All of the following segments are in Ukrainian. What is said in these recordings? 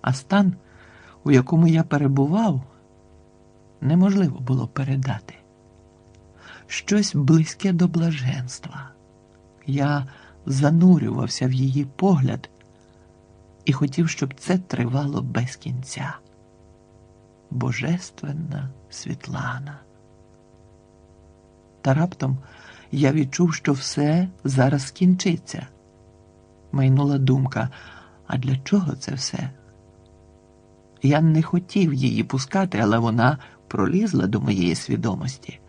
а стан, у якому я перебував, неможливо було передати. Щось близьке до блаженства. Я занурювався в її погляд і хотів, щоб це тривало без кінця. Божественна Світлана. Та раптом я відчув, що все зараз скінчиться. Майнула думка, а для чого це все? Я не хотів її пускати, але вона пролізла до моєї свідомості.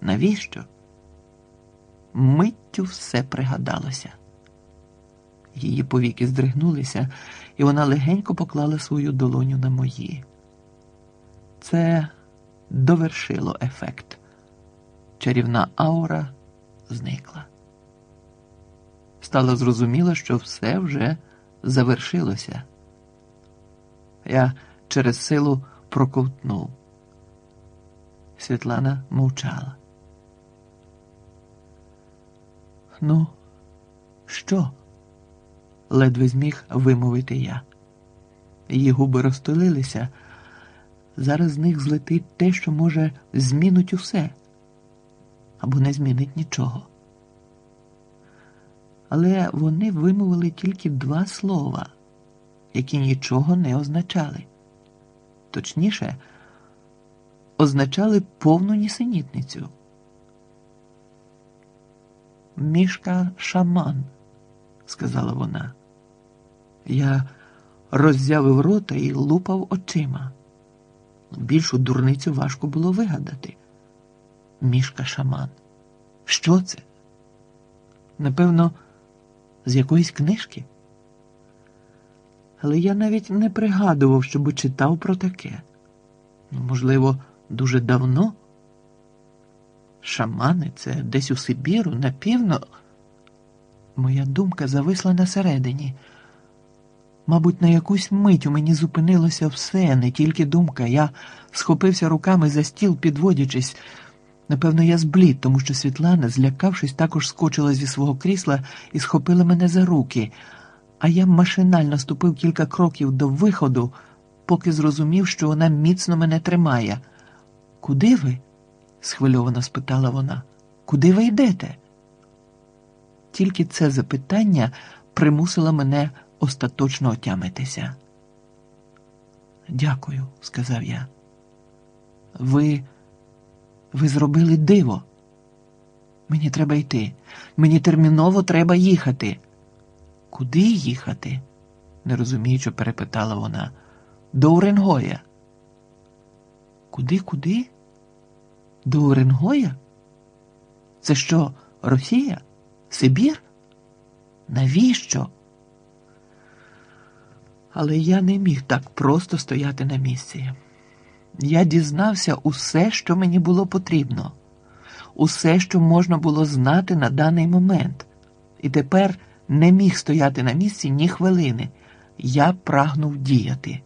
Навіщо? Миттю все пригадалося. Її повіки здригнулися, і вона легенько поклала свою долоню на мої. Це довершило ефект. Чарівна аура зникла. Стало зрозуміло, що все вже завершилося. Я через силу проковтнув. Світлана мовчала. Ну, що? ледве зміг вимовити я. Її губи розтулилися. Зараз з них злетить те, що може змінить усе або не змінить нічого. Але вони вимовили тільки два слова, які нічого не означали. Точніше, означали повну нісенітницю. Мішка шаман, сказала вона. Я роззявив рота і лупав очима. Більшу дурницю важко було вигадати. Мішка шаман. Що це? Напевно, з якоїсь книжки? Але я навіть не пригадував, щоб читав про таке. Можливо, дуже давно. Шамани це десь у Сибіру, на півно. Моя думка зависла на середині. Мабуть, на якусь мить у мені зупинилося все, не тільки думка. Я схопився руками за стіл, підводячись. Напевно, я зблід, тому що Світлана, злякавшись, також скочила зі свого крісла і схопила мене за руки, а я машинально ступив кілька кроків до виходу, поки зрозумів, що вона міцно мене тримає. Куди ви? схвильовано спитала вона. Куди ви йдете? Тільки це запитання примусило мене остаточно отямитися. Дякую, сказав я. Ви. Ви зробили диво. Мені треба йти. Мені терміново треба їхати. Куди їхати? нерозуміючи, перепитала вона. До Уренгоя. Куди, куди? До Уренгоя? Це що, Росія? Сибір? Навіщо? Але я не міг так просто стояти на місці. Я дізнався усе, що мені було потрібно, усе, що можна було знати на даний момент, і тепер не міг стояти на місці ні хвилини. Я прагнув діяти.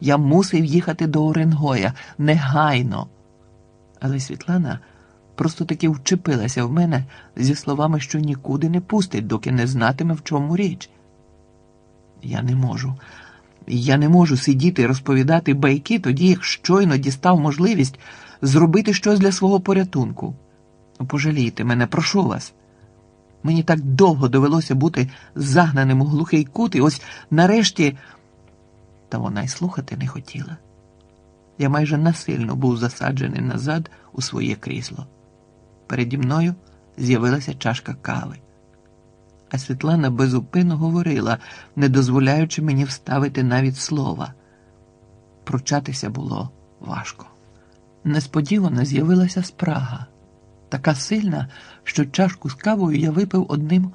Я мусив їхати до Оренгоя негайно. Але Світлана просто таки вчепилася в мене зі словами, що нікуди не пустить, доки не знатиме, в чому річ. Я не можу. Я не можу сидіти і розповідати байки, тоді як щойно дістав можливість зробити щось для свого порятунку. Пожалійте мене, прошу вас. Мені так довго довелося бути загнаним у глухий кут, і ось нарешті. Та вона й слухати не хотіла. Я майже насильно був засаджений назад у своє крісло. Переді мною з'явилася чашка кави а Світлана безупинно говорила, не дозволяючи мені вставити навіть слова. Пручатися було важко. Несподівано з'явилася спрага, така сильна, що чашку з кавою я випив одним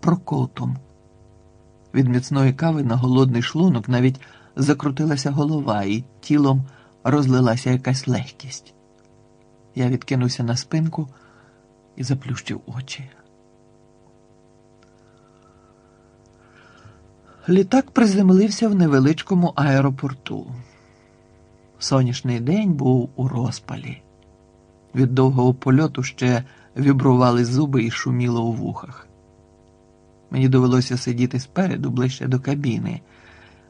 прокотом. Від міцної кави на голодний шлунок навіть закрутилася голова, і тілом розлилася якась легкість. Я відкинувся на спинку і заплющив очі. Літак приземлився в невеличкому аеропорту. Сонячний день був у розпалі. Від довгого польоту ще вібрували зуби і шуміло у вухах. Мені довелося сидіти спереду ближче до кабіни,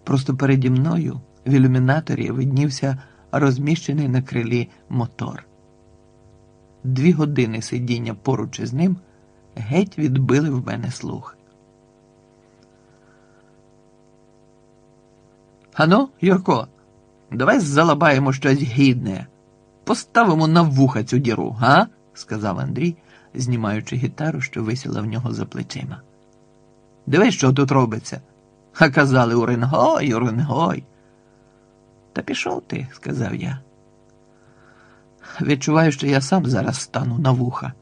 Просто переді мною в ілюмінаторі виднівся розміщений на крилі мотор. Дві години сидіння поруч із ним геть відбили в мене слух. Ану, Юрко, давай залабаємо щось гідне. Поставимо на вуха цю діру, га? сказав Андрій, знімаючи гітару, що висіла в нього за плечима. Дивись, що тут робиться. А казали Уренгой, Уренгой. Та пішов ти, сказав я. Відчуваю, що я сам зараз стану на вуха.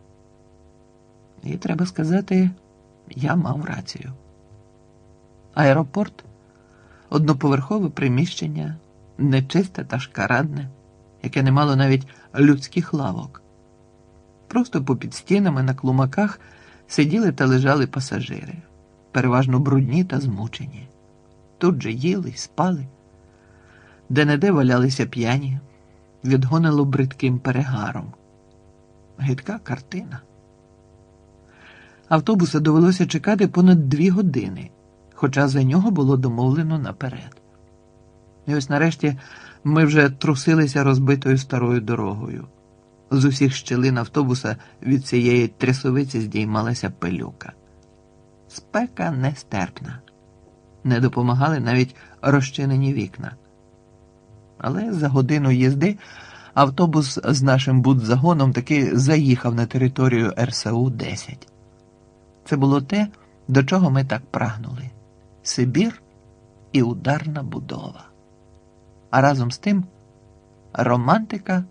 І треба сказати, я мав рацію. Аеропорт одноповерхове приміщення, нечисте та шкарадне, яке не мало навіть людських лавок. Просто попід стінами на клумаках сиділи та лежали пасажири, переважно брудні та змучені. Тут же їли й спали, де неде валялися п'яні, відгонило бридким перегаром. Гидка картина. Автобуса довелося чекати понад дві години, хоча за нього було домовлено наперед. І ось нарешті ми вже трусилися розбитою старою дорогою. З усіх щелин автобуса від цієї трясовиці здіймалася пилюка. Спека нестерпна. Не допомагали навіть розчинені вікна. Але за годину їзди автобус з нашим будзагоном таки заїхав на територію РСУ 10. Це було те, до чого ми так прагнули: Сибір і ударна будова. А разом з тим романтика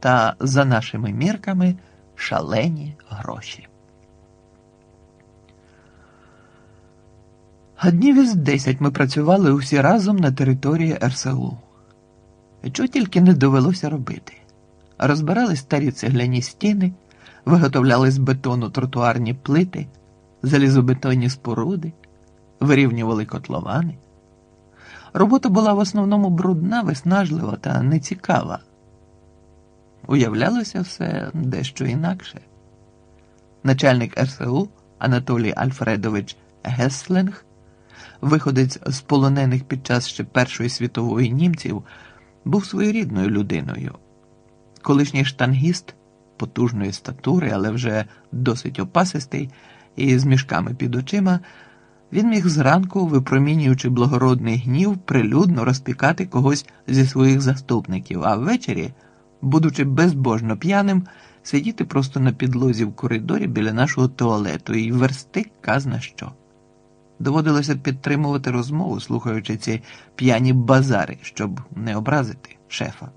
та, за нашими мірками, шалені гроші. Днів із десять ми працювали усі разом на території РСУ. Чого тільки не довелося робити. Розбирали старі цегляні стіни, виготовляли з бетону тротуарні плити, залізобетонні споруди, вирівнювали котловани. Робота була в основному брудна, виснажлива та нецікава. Уявлялося все дещо інакше. Начальник РСУ Анатолій Альфредович Гесленг, виходець з полонених під час ще Першої світової німців, був своєрідною людиною. Колишній штангіст потужної статури, але вже досить опасистий, і з мішками під очима, він міг зранку, випромінюючи благородний гнів, прилюдно розпікати когось зі своїх заступників, а ввечері, будучи безбожно п'яним, сидіти просто на підлозі в коридорі біля нашого туалету і версти казна що. Доводилося підтримувати розмову, слухаючи ці п'яні базари, щоб не образити шефа.